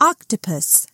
octopus.